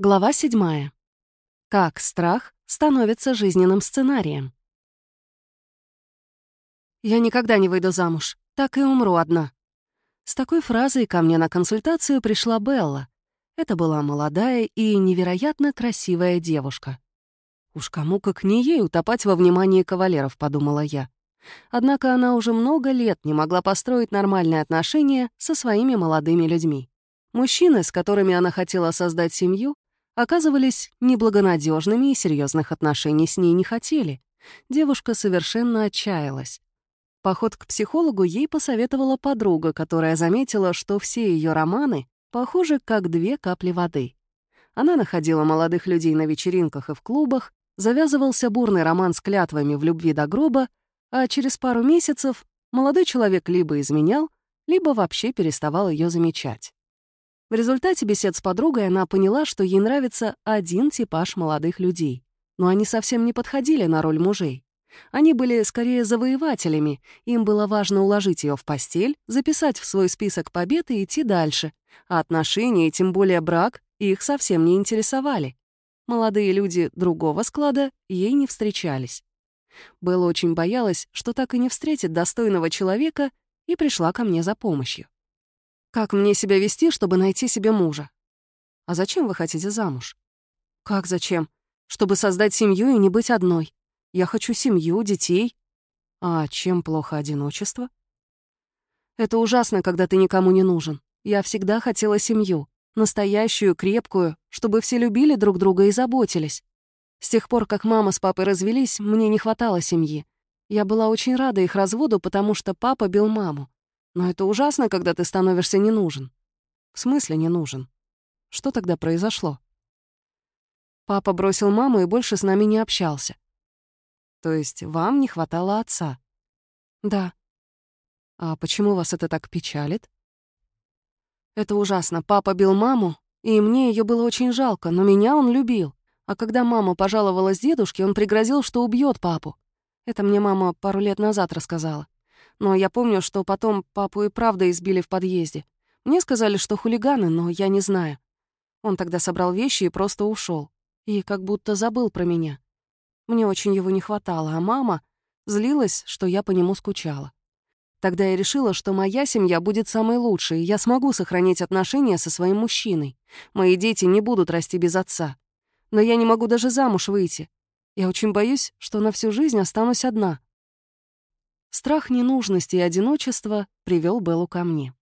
Глава 7. Как страх становится жизненным сценарием. «Я никогда не выйду замуж, так и умру одна». С такой фразой ко мне на консультацию пришла Белла. Это была молодая и невероятно красивая девушка. «Уж кому как не ей утопать во внимании кавалеров», — подумала я. Однако она уже много лет не могла построить нормальные отношения со своими молодыми людьми. Мужчины, с которыми она хотела создать семью, оказывались неблагонадежными и серьезных отношений с ней не хотели. Девушка совершенно отчаялась. Поход к психологу ей посоветовала подруга, которая заметила, что все ее романы похожи как две капли воды. Она находила молодых людей на вечеринках и в клубах, завязывался бурный роман с клятвами в любви до гроба, а через пару месяцев молодой человек либо изменял, либо вообще переставал ее замечать. В результате бесед с подругой она поняла, что ей нравится один типаж молодых людей. Но они совсем не подходили на роль мужей. Они были скорее завоевателями, им было важно уложить ее в постель, записать в свой список побед и идти дальше, а отношения, и тем более брак, их совсем не интересовали. Молодые люди другого склада ей не встречались. Белла очень боялась, что так и не встретит достойного человека, и пришла ко мне за помощью. Как мне себя вести, чтобы найти себе мужа? А зачем вы хотите замуж? Как зачем? Чтобы создать семью и не быть одной. Я хочу семью, детей. А чем плохо одиночество? Это ужасно, когда ты никому не нужен. Я всегда хотела семью. Настоящую, крепкую, чтобы все любили друг друга и заботились. С тех пор, как мама с папой развелись, мне не хватало семьи. Я была очень рада их разводу, потому что папа бил маму. Но это ужасно, когда ты становишься не нужен. В смысле не нужен? Что тогда произошло? Папа бросил маму и больше с нами не общался. То есть вам не хватало отца? Да. А почему вас это так печалит? Это ужасно. Папа бил маму, и мне ее было очень жалко, но меня он любил. А когда мама пожаловалась дедушке, он пригрозил, что убьет папу. Это мне мама пару лет назад рассказала. Но я помню, что потом папу и правда избили в подъезде. Мне сказали, что хулиганы, но я не знаю. Он тогда собрал вещи и просто ушел, И как будто забыл про меня. Мне очень его не хватало, а мама злилась, что я по нему скучала. Тогда я решила, что моя семья будет самой лучшей, и я смогу сохранить отношения со своим мужчиной. Мои дети не будут расти без отца. Но я не могу даже замуж выйти. Я очень боюсь, что на всю жизнь останусь одна. Страх ненужности и одиночества привел Беллу ко мне.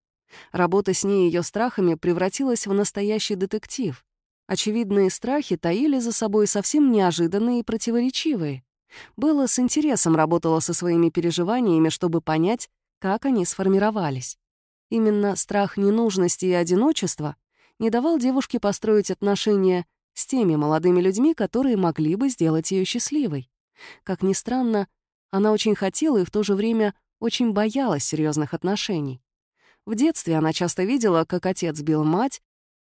Работа с ней и ее страхами превратилась в настоящий детектив. Очевидные страхи таили за собой совсем неожиданные и противоречивые. Белла с интересом работала со своими переживаниями, чтобы понять, как они сформировались. Именно страх ненужности и одиночества не давал девушке построить отношения с теми молодыми людьми, которые могли бы сделать ее счастливой. Как ни странно, она очень хотела и в то же время очень боялась серьезных отношений. В детстве она часто видела, как отец бил мать,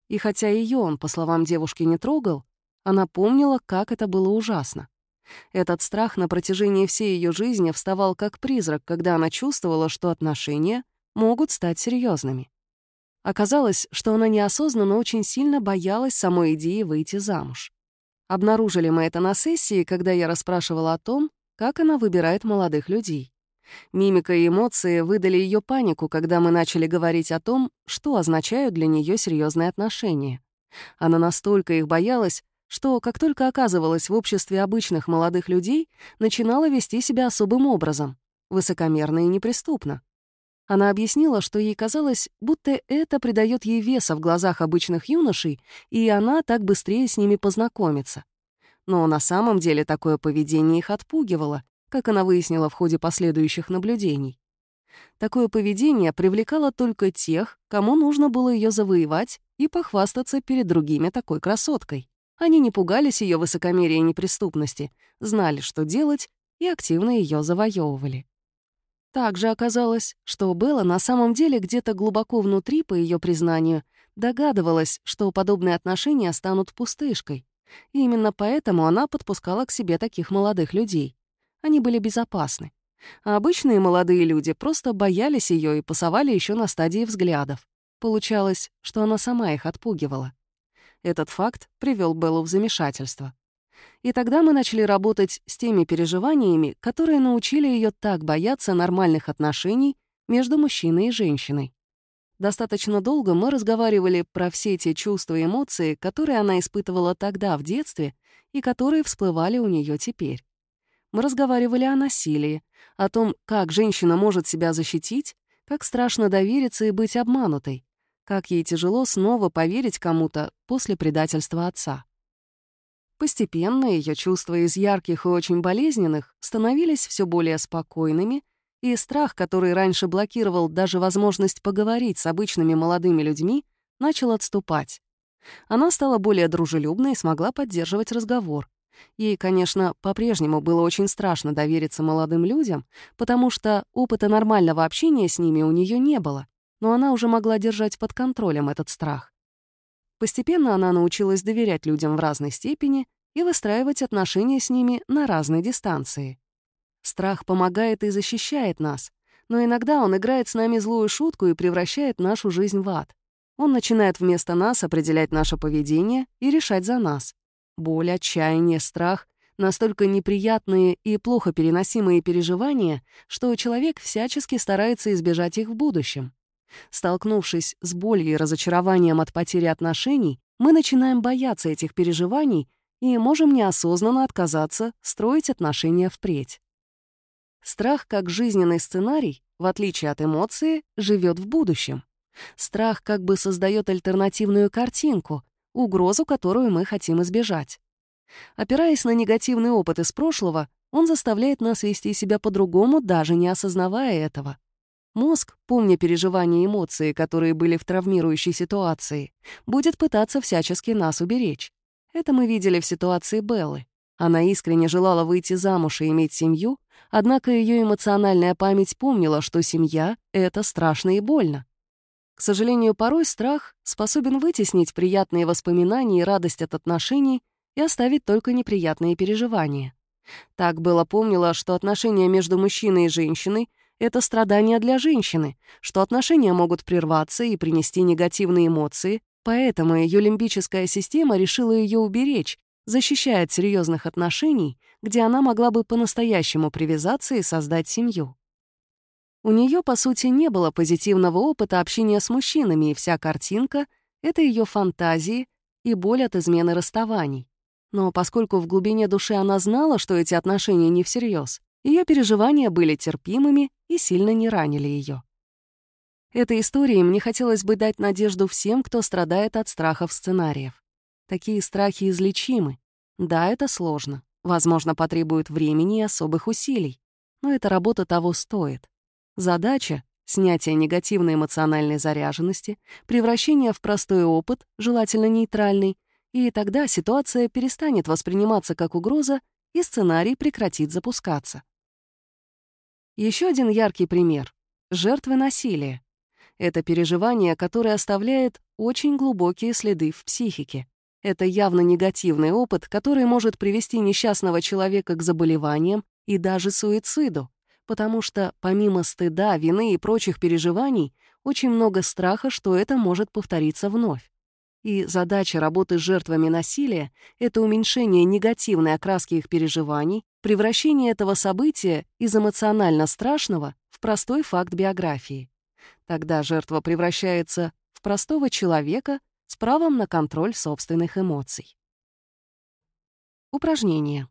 и хотя ее он, по словам девушки, не трогал, она помнила, как это было ужасно. Этот страх на протяжении всей ее жизни вставал как призрак, когда она чувствовала, что отношения могут стать серьезными. Оказалось, что она неосознанно очень сильно боялась самой идеи выйти замуж. Обнаружили мы это на сессии, когда я расспрашивала о том, как она выбирает молодых людей. Мимика и эмоции выдали ее панику, когда мы начали говорить о том, что означают для нее серьезные отношения. Она настолько их боялась, что, как только оказывалась в обществе обычных молодых людей, начинала вести себя особым образом, высокомерно и неприступно. Она объяснила, что ей казалось, будто это придает ей веса в глазах обычных юношей, и она так быстрее с ними познакомится. Но на самом деле такое поведение их отпугивало, как она выяснила в ходе последующих наблюдений. Такое поведение привлекало только тех, кому нужно было ее завоевать и похвастаться перед другими такой красоткой. Они не пугались ее высокомерия и неприступности, знали, что делать, и активно ее завоевывали. Также оказалось, что Белла на самом деле где-то глубоко внутри, по ее признанию, догадывалась, что подобные отношения станут пустышкой, и именно поэтому она подпускала к себе таких молодых людей. Они были безопасны. А обычные молодые люди просто боялись ее и пасовали еще на стадии взглядов. Получалось, что она сама их отпугивала. Этот факт привел Беллу в замешательство. И тогда мы начали работать с теми переживаниями, которые научили ее так бояться нормальных отношений между мужчиной и женщиной. Достаточно долго мы разговаривали про все те чувства и эмоции, которые она испытывала тогда, в детстве, и которые всплывали у нее теперь. Мы разговаривали о насилии, о том, как женщина может себя защитить, как страшно довериться и быть обманутой, как ей тяжело снова поверить кому-то после предательства отца. Постепенно ее чувства из ярких и очень болезненных становились все более спокойными, и страх, который раньше блокировал даже возможность поговорить с обычными молодыми людьми, начал отступать. Она стала более дружелюбной и смогла поддерживать разговор. Ей, конечно, по-прежнему было очень страшно довериться молодым людям, потому что опыта нормального общения с ними у нее не было, но она уже могла держать под контролем этот страх. Постепенно она научилась доверять людям в разной степени и выстраивать отношения с ними на разной дистанции. Страх помогает и защищает нас, но иногда он играет с нами злую шутку и превращает нашу жизнь в ад. Он начинает вместо нас определять наше поведение и решать за нас. Боль, отчаяние, страх — настолько неприятные и плохо переносимые переживания, что человек всячески старается избежать их в будущем. Столкнувшись с болью и разочарованием от потери отношений, мы начинаем бояться этих переживаний и можем неосознанно отказаться строить отношения впредь. Страх как жизненный сценарий, в отличие от эмоции, живет в будущем. Страх как бы создает альтернативную картинку, угрозу, которую мы хотим избежать. Опираясь на негативный опыт из прошлого, он заставляет нас вести себя по-другому, даже не осознавая этого. Мозг, помня переживания и эмоции, которые были в травмирующей ситуации, будет пытаться всячески нас уберечь. Это мы видели в ситуации Беллы. Она искренне желала выйти замуж и иметь семью, однако ее эмоциональная память помнила, что семья — это страшно и больно. К сожалению, порой страх способен вытеснить приятные воспоминания и радость от отношений и оставить только неприятные переживания. Так Белла помнила, что отношения между мужчиной и женщиной это страдание для женщины, что отношения могут прерваться и принести негативные эмоции, поэтому ее лимбическая система решила ее уберечь, защищая от серьезных отношений, где она могла бы по-настоящему привязаться и создать семью. У нее, по сути, не было позитивного опыта общения с мужчинами, и вся картинка — это ее фантазии и боль от измены расставаний. Но поскольку в глубине души она знала, что эти отношения не всерьез, ее переживания были терпимыми и сильно не ранили ее. Этой историей мне хотелось бы дать надежду всем, кто страдает от страхов сценариев. Такие страхи излечимы. Да, это сложно. Возможно, потребует времени и особых усилий. Но эта работа того стоит. Задача — снятие негативной эмоциональной заряженности, превращение в простой опыт, желательно нейтральный, и тогда ситуация перестанет восприниматься как угроза, и сценарий прекратит запускаться. Еще один яркий пример — жертвы насилия. Это переживание, которое оставляет очень глубокие следы в психике. Это явно негативный опыт, который может привести несчастного человека к заболеваниям и даже суициду, потому что помимо стыда, вины и прочих переживаний, очень много страха, что это может повториться вновь. И задача работы с жертвами насилия — это уменьшение негативной окраски их переживаний, превращение этого события из эмоционально страшного в простой факт биографии. Тогда жертва превращается в простого человека с правом на контроль собственных эмоций. Упражнение.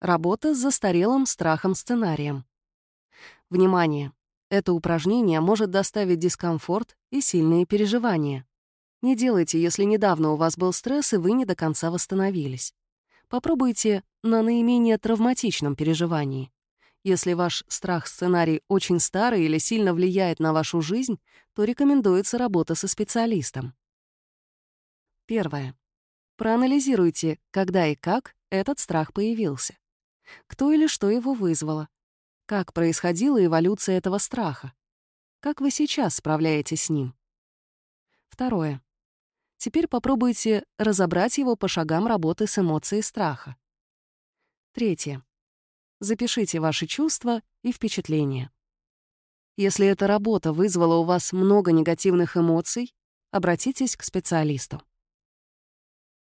Работа с застарелым страхом-сценарием. Внимание! Это упражнение может доставить дискомфорт и сильные переживания. Не делайте, если недавно у вас был стресс, и вы не до конца восстановились. Попробуйте на наименее травматичном переживании. Если ваш страх-сценарий очень старый или сильно влияет на вашу жизнь, то рекомендуется работа со специалистом. Первое. Проанализируйте, когда и как этот страх появился. Кто или что его вызвало. Как происходила эволюция этого страха. Как вы сейчас справляетесь с ним. Второе. Теперь попробуйте разобрать его по шагам работы с эмоцией страха. Третье. Запишите ваши чувства и впечатления. Если эта работа вызвала у вас много негативных эмоций, обратитесь к специалисту.